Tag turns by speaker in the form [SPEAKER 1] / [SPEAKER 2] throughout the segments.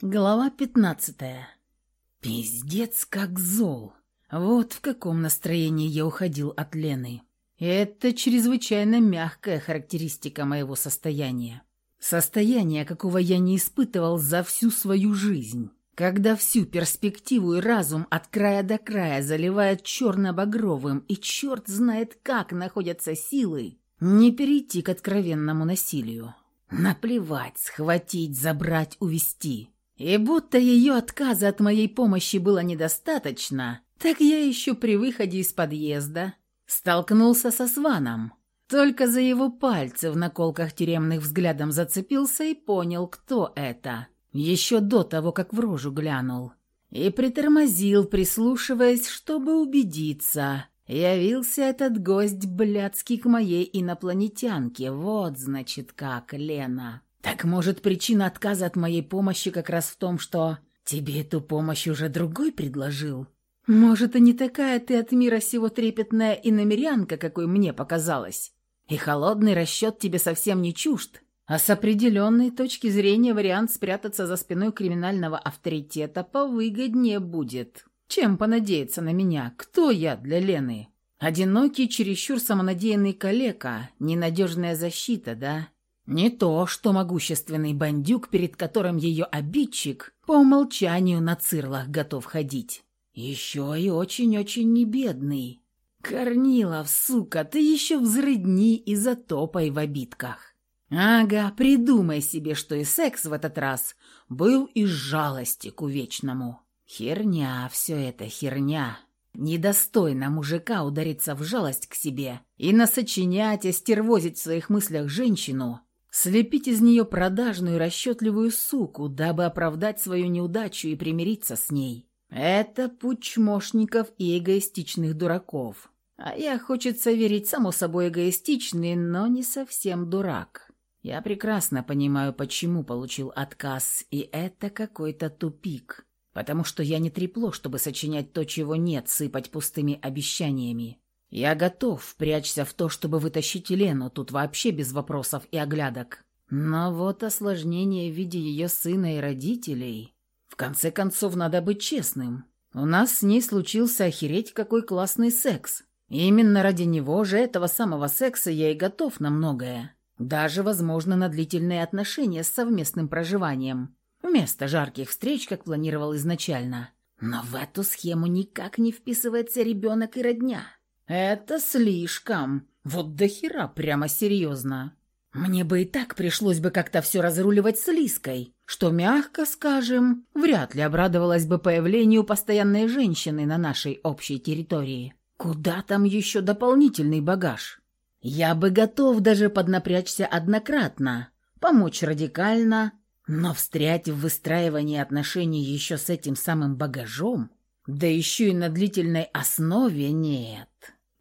[SPEAKER 1] Глава пятнадцатая. Пиздец как зол. Вот в каком настроении я уходил от Лены. Это чрезвычайно мягкая характеристика моего состояния. Состояние, какого я не испытывал за всю свою жизнь. Когда всю перспективу и разум от края до края заливает черно-багровым, и черт знает как находятся силы, не перейти к откровенному насилию. Наплевать, схватить, забрать, увести. И будто ее отказа от моей помощи было недостаточно, так я еще при выходе из подъезда столкнулся со Сваном. Только за его пальцы в наколках тюремных взглядом зацепился и понял, кто это. Еще до того, как в рожу глянул. И притормозил, прислушиваясь, чтобы убедиться. Явился этот гость блядский к моей инопланетянке. Вот, значит, как, Лена. Так может, причина отказа от моей помощи как раз в том, что тебе эту помощь уже другой предложил? Может, и не такая ты от мира сего трепетная и намерянка, какой мне показалось. И холодный расчет тебе совсем не чужд. А с определенной точки зрения вариант спрятаться за спиной криминального авторитета повыгоднее будет. Чем понадеяться на меня? Кто я для Лены? Одинокий, чересчур самонадеянный калека, ненадежная защита, да? Не то, что могущественный бандюк, перед которым ее обидчик по умолчанию на цирлах готов ходить. Еще и очень-очень небедный. Корнилов, сука, ты еще взрыдни и затопай в обидках. Ага, придумай себе, что и секс в этот раз был из жалости к увечному. Херня все это, херня. Недостойно мужика удариться в жалость к себе и насочинять, остервозить в своих мыслях женщину, Слепить из нее продажную расчетливую суку, дабы оправдать свою неудачу и примириться с ней. Это путь чмошников и эгоистичных дураков. А я, хочется верить, само собой эгоистичный, но не совсем дурак. Я прекрасно понимаю, почему получил отказ, и это какой-то тупик. Потому что я не трепло, чтобы сочинять то, чего нет, сыпать пустыми обещаниями. Я готов прячься в то, чтобы вытащить Лену, тут вообще без вопросов и оглядок. Но вот осложнение в виде ее сына и родителей... В конце концов, надо быть честным. У нас с ней случился охереть какой классный секс. И именно ради него же, этого самого секса, я и готов на многое. Даже, возможно, на длительные отношения с совместным проживанием. Вместо жарких встреч, как планировал изначально. Но в эту схему никак не вписывается ребенок и родня. «Это слишком. Вот до хера прямо серьезно. Мне бы и так пришлось бы как-то все разруливать с Лиской, что, мягко скажем, вряд ли обрадовалась бы появлению постоянной женщины на нашей общей территории. Куда там еще дополнительный багаж? Я бы готов даже поднапрячься однократно, помочь радикально, но встрять в выстраивание отношений еще с этим самым багажом, да еще и на длительной основе нет».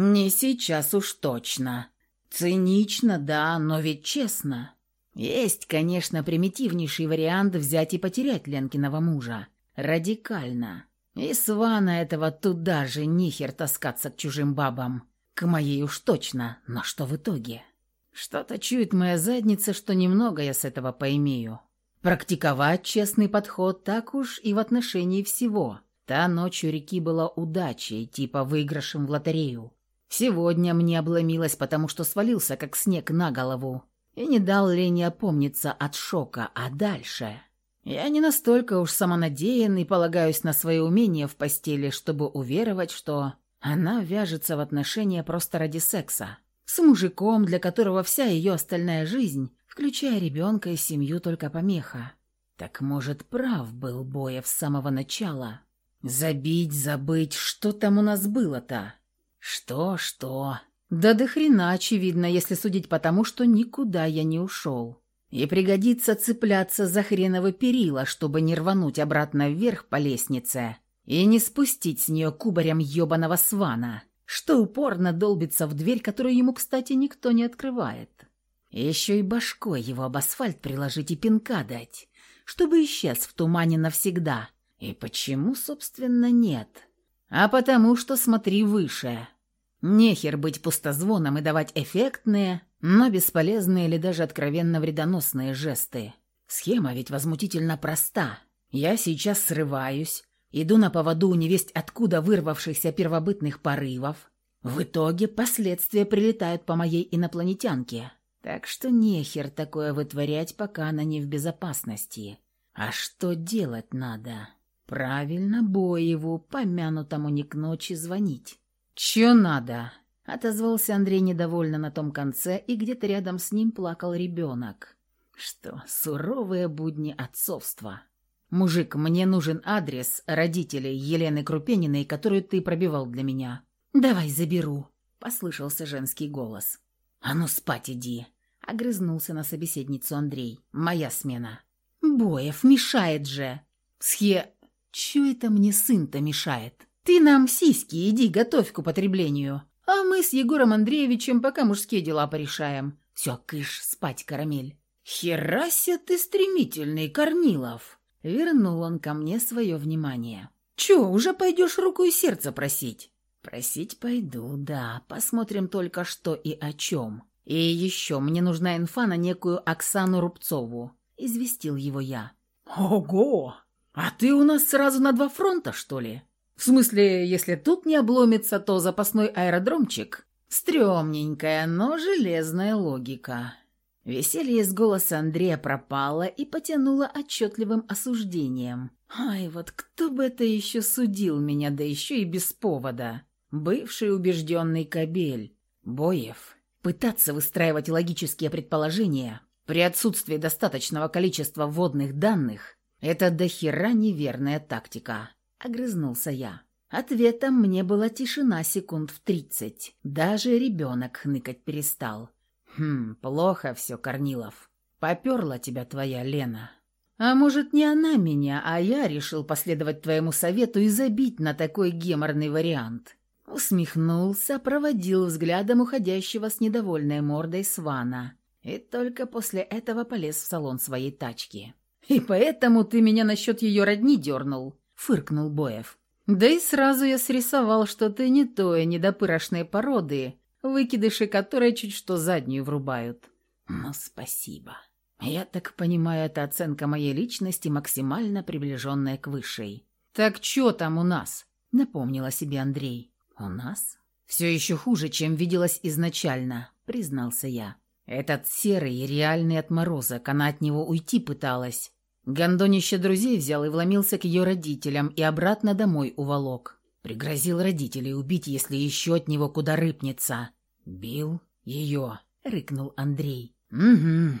[SPEAKER 1] «Не сейчас уж точно. Цинично, да, но ведь честно. Есть, конечно, примитивнейший вариант взять и потерять Ленкиного мужа. Радикально. И Свана этого туда же нихер таскаться к чужим бабам. К моей уж точно, но что в итоге? Что-то чует моя задница, что немного я с этого поимею. Практиковать честный подход так уж и в отношении всего. Та ночь у реки была удачей, типа выигрышем в лотерею. Сегодня мне обломилось, потому что свалился, как снег на голову, и не дал Лене опомниться от шока, а дальше... Я не настолько уж самонадеян и полагаюсь на свои умения в постели, чтобы уверовать, что она вяжется в отношения просто ради секса. С мужиком, для которого вся ее остальная жизнь, включая ребенка и семью, только помеха. Так, может, прав был Боев с самого начала? Забить, забыть, что там у нас было-то? Что-что? Да до хрена очевидно, если судить по тому, что никуда я не ушел. И пригодится цепляться за хреново перила, чтобы не рвануть обратно вверх по лестнице и не спустить с нее кубарем ебаного свана, что упорно долбится в дверь, которую ему, кстати, никто не открывает. Еще и башкой его об асфальт приложить и пинка дать, чтобы исчез в тумане навсегда. И почему, собственно, нет? А потому что смотри выше. Нехер быть пустозвоном и давать эффектные, но бесполезные или даже откровенно вредоносные жесты. Схема ведь возмутительно проста. Я сейчас срываюсь, иду на поводу невесть откуда вырвавшихся первобытных порывов. В итоге последствия прилетают по моей инопланетянке. Так что нехер такое вытворять, пока она не в безопасности. А что делать надо? Правильно Боеву, помянутому не к ночи, звонить. «Чё надо?» — отозвался Андрей недовольно на том конце, и где-то рядом с ним плакал ребенок. «Что, суровые будни отцовства?» «Мужик, мне нужен адрес родителей Елены Крупениной, которую ты пробивал для меня». «Давай заберу», — послышался женский голос. «А ну спать иди», — огрызнулся на собеседницу Андрей. «Моя смена». «Боев, мешает же!» «Схе... Чё это мне сын-то мешает? Ты нам сиськи иди, готовь к употреблению. А мы с Егором Андреевичем пока мужские дела порешаем. Все, кыш, спать, карамель». «Херася ты стремительный, Корнилов!» Вернул он ко мне свое внимание. «Чё, уже пойдешь руку и сердце просить?» «Просить пойду, да. Посмотрим только что и о чем. И еще мне нужна инфа на некую Оксану Рубцову», — известил его я. «Ого! А ты у нас сразу на два фронта, что ли? В смысле, если тут не обломится, то запасной аэродромчик?» Стремненькая, но железная логика. Веселье из голоса Андрея пропало и потянуло отчетливым осуждением. «Ай, вот кто бы это еще судил меня, да еще и без повода!» Бывший убежденный кобель. Боев. Пытаться выстраивать логические предположения при отсутствии достаточного количества вводных данных – это дохера неверная тактика. Огрызнулся я. Ответом мне была тишина секунд в тридцать. Даже ребенок хныкать перестал. «Хм, плохо все, Корнилов. Поперла тебя твоя Лена. А может, не она меня, а я решил последовать твоему совету и забить на такой геморный вариант». Усмехнулся, проводил взглядом уходящего с недовольной мордой Свана и только после этого полез в салон своей тачки. «И поэтому ты меня насчет ее родни дернул», — фыркнул Боев. «Да и сразу я срисовал, что ты не той недопырошной породы, выкидыши которой чуть что заднюю врубают. Ну, спасибо. Я так понимаю, это оценка моей личности, максимально приближенная к высшей. Так что там у нас? Напомнила себе Андрей. У нас? Все еще хуже, чем виделось изначально, признался я. Этот серый, реальный отморозок, она от него уйти пыталась. Гондонище друзей взял и вломился к ее родителям и обратно домой уволок. Пригрозил родителей убить, если еще от него куда рыпнется. «Бил ее», — рыкнул Андрей. «Угу.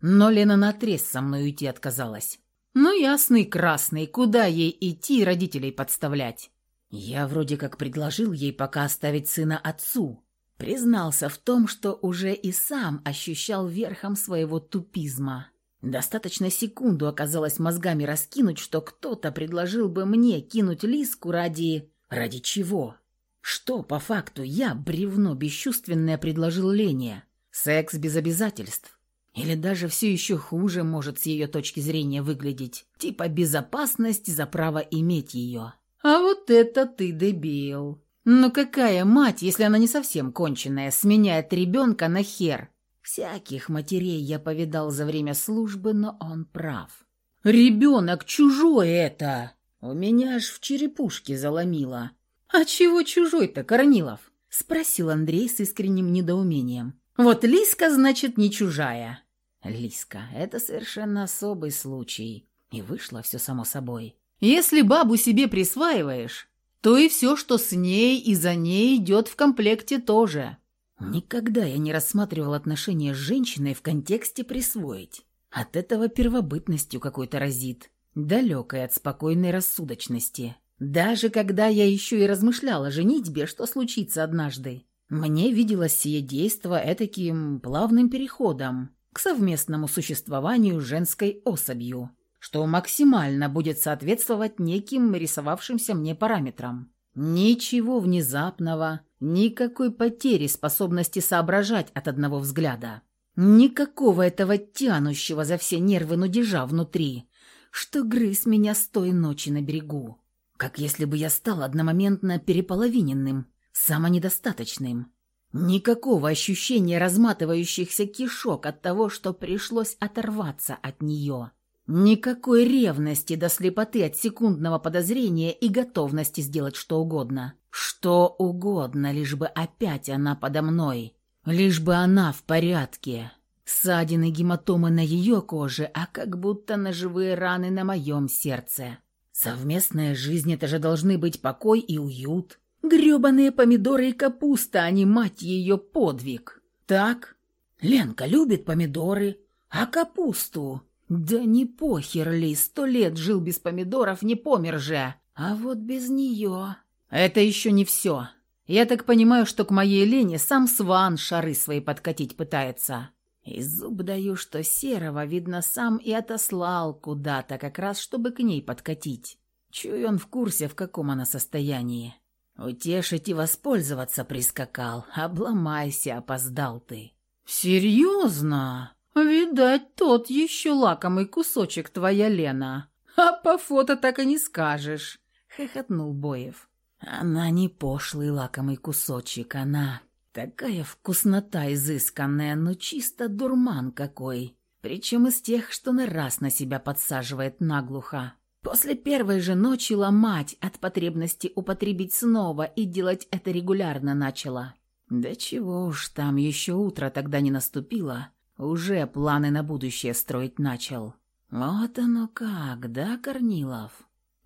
[SPEAKER 1] Но Лена наотрез со мной уйти отказалась. Ну, ясный красный, куда ей идти и родителей подставлять? Я вроде как предложил ей пока оставить сына отцу. Признался в том, что уже и сам ощущал верхом своего тупизма. Достаточно секунду оказалось мозгами раскинуть, что кто-то предложил бы мне кинуть Лиску ради... Ради чего? Что, по факту, я, бревно бесчувственное, предложил Лене? Секс без обязательств? Или даже все еще хуже может с ее точки зрения выглядеть? Типа безопасность за право иметь ее. А вот это ты дебил. Ну какая мать, если она не совсем конченая, сменяет ребенка на хер? Всяких матерей я повидал за время службы, но он прав. «Ребенок чужой это!» У меня аж в черепушке заломило. «А чего чужой-то, Корнилов?» — спросил Андрей с искренним недоумением. «Вот Лиска, значит, не чужая». Лиска — это совершенно особый случай. И вышло все само собой. Если бабу себе присваиваешь, то и все, что с ней и за ней идет в комплекте тоже. Никогда я не рассматривал отношения с женщиной в контексте присвоить. От этого первобытностью какой-то разит далекой от спокойной рассудочности. Даже когда я еще и размышляла о женитьбе, что случится однажды, мне виделось сие действо этаким плавным переходом к совместному существованию женской особью, что максимально будет соответствовать неким рисовавшимся мне параметрам. Ничего внезапного, никакой потери способности соображать от одного взгляда. Никакого этого тянущего за все нервы нудежа внутри, что грыз меня с той ночи на берегу. Как если бы я стал одномоментно переполовиненным, самонедостаточным. Никакого ощущения разматывающихся кишок от того, что пришлось оторваться от нее. Никакой ревности до слепоты от секундного подозрения и готовности сделать что угодно. Что угодно, лишь бы опять она подо мной. Лишь бы она в порядке. Ссадины гематомы на ее коже, а как будто ножевые раны на моем сердце. Совместная жизнь – это же должны быть покой и уют. Гребаные помидоры и капуста, а не мать ее подвиг. Так? Ленка любит помидоры, а капусту? Да не похер ли, сто лет жил без помидоров, не помер же. А вот без нее... Это еще не все. Я так понимаю, что к моей Лене сам Сван шары свои подкатить пытается. И зуб даю, что Серого, видно, сам и отослал куда-то, как раз чтобы к ней подкатить. Чую, он в курсе, в каком она состоянии. Утешить и воспользоваться прискакал. Обломайся, опоздал ты. «Серьезно? Видать, тот еще лакомый кусочек твоя Лена. А по фото так и не скажешь», — хохотнул Боев. «Она не пошлый лакомый кусочек, она такая вкуснота изысканная, но чисто дурман какой. Причем из тех, что на раз на себя подсаживает наглухо. После первой же ночи ломать от потребности употребить снова и делать это регулярно начала. Да чего уж там, еще утро тогда не наступило, уже планы на будущее строить начал. Вот оно как, да, Корнилов?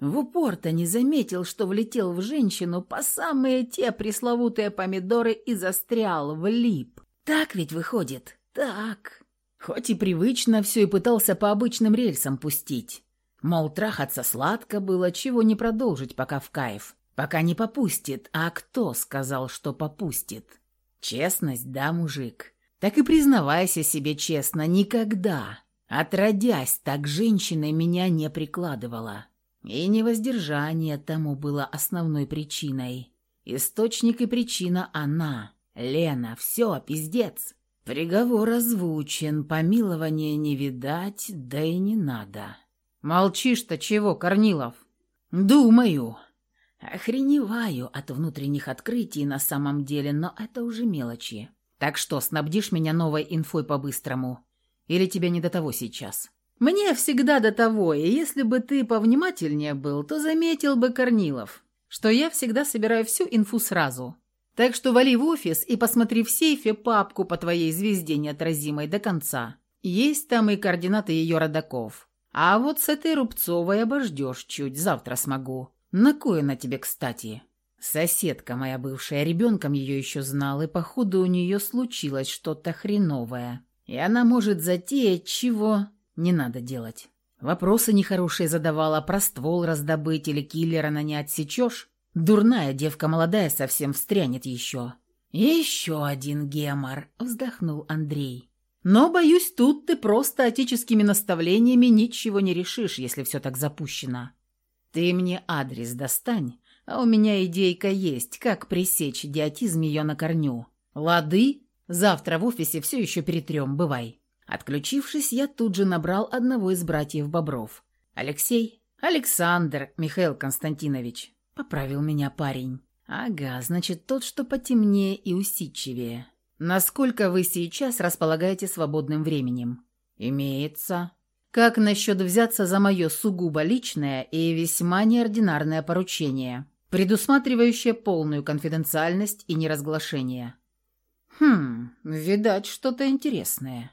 [SPEAKER 1] В упор-то не заметил, что влетел в женщину по самые те пресловутые помидоры и застрял, влип. Так ведь выходит? Так. Хоть и привычно все и пытался по обычным рельсам пустить. Мол, трахаться сладко было, чего не продолжить пока в кайф. Пока не попустит. А кто сказал, что попустит? Честность, да, мужик? Так и признавайся себе честно, никогда. Отродясь, так женщина меня не прикладывала. И невоздержание тому было основной причиной. Источник и причина она. Лена, все, пиздец. Приговор озвучен, помилования не видать, да и не надо. «Молчишь-то чего, Корнилов?» «Думаю». Охреневаю от внутренних открытий на самом деле, но это уже мелочи. Так что, снабдишь меня новой инфой по-быстрому? Или тебе не до того сейчас? Мне всегда до того, и если бы ты повнимательнее был, то заметил бы, Корнилов, что я всегда собираю всю инфу сразу. Так что вали в офис и посмотри в сейфе папку по твоей звезде неотразимой до конца. Есть там и координаты ее родаков. А вот с этой Рубцовой обождешь чуть, завтра смогу. На кое она тебе, кстати? Соседка моя бывшая, ребенком ее еще знал, и походу у нее случилось что-то хреновое. И она может затеять, чего не надо делать. Вопросы нехорошие задавала, про ствол раздобыть или киллера на не отсечешь? Дурная девка молодая совсем встрянет еще. «Еще один гемор», — вздохнул Андрей. Но, боюсь, тут ты просто отеческими наставлениями ничего не решишь, если все так запущено. Ты мне адрес достань, а у меня идейка есть, как пресечь идиотизм ее на корню. Лады? Завтра в офисе все еще перетрем, бывай. Отключившись, я тут же набрал одного из братьев Бобров. «Алексей?» «Александр Михаил Константинович», — поправил меня парень. «Ага, значит, тот, что потемнее и усидчивее. Насколько вы сейчас располагаете свободным временем? Имеется. Как насчет взяться за мое сугубо личное и весьма неординарное поручение, предусматривающее полную конфиденциальность и неразглашение? Хм, видать, что-то интересное.